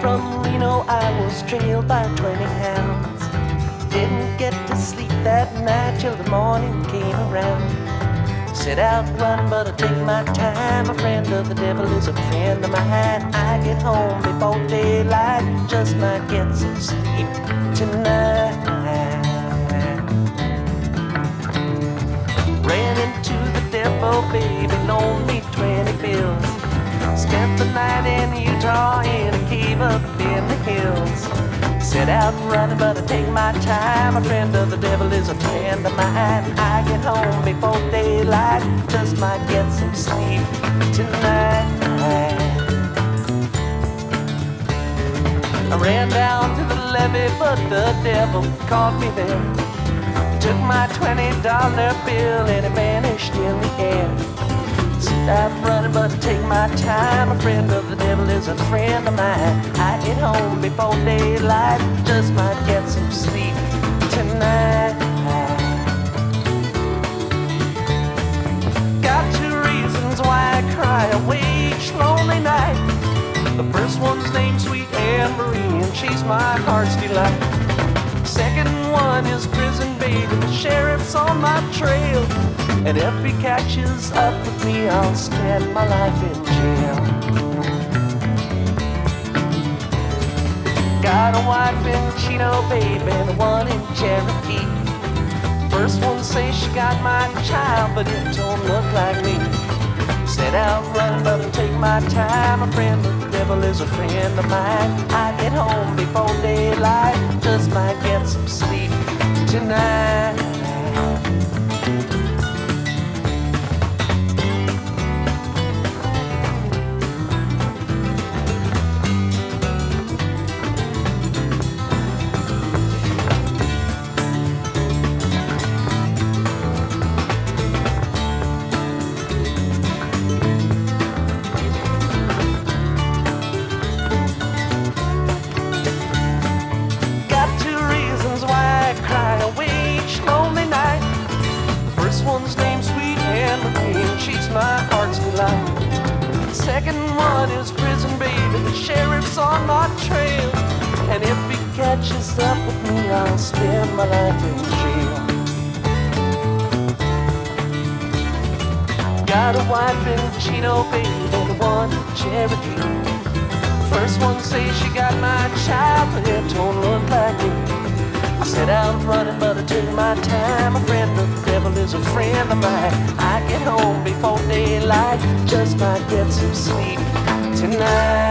from Reno, I was trailed by 20 hounds. Didn't get to sleep that night till the morning came around. Set out running, but I take my time. A friend of the devil is a friend of mine. I get home before daylight, just might get some sleep tonight. Ran into the devil, baby, loaned me 20 bills. Spent the night in Utah in a cave up in the hills. Set out running, but I take my time. A friend of the devil is a friend of mine. I get home before daylight, just might get some sleep tonight. I ran down to the levee, but the devil caught me there. Took my $20 bill and it vanished in the air. I'm running, but take my time. A friend of the devil is a friend of mine. I get home before daylight, just might get some sleep tonight. Got two reasons why I cry away each lonely night. The first one's named Sweet Anne Marie, and she's my heart's delight. Second one is prison baby, the sheriff's on my trail. And if he catches up with me, I'll spend my life in jail. Got a wife in Chino, baby, the one in Cherokee. First one says she got my child, but it don't look like me. Set out running, but I take my time. A friend the devil is a friend of mine. I get home before daylight, second one is Prison Baby, the sheriff's on my trail. And if he catches up with me, I'll spend my life in jail. Got a wife in Chino, baby, and one in Cherokee. First one says she got my child, but it don't look like me. Set out running, but I took my time. A friend of the devil is a friend of mine. I get home before daylight, just might get some sleep tonight.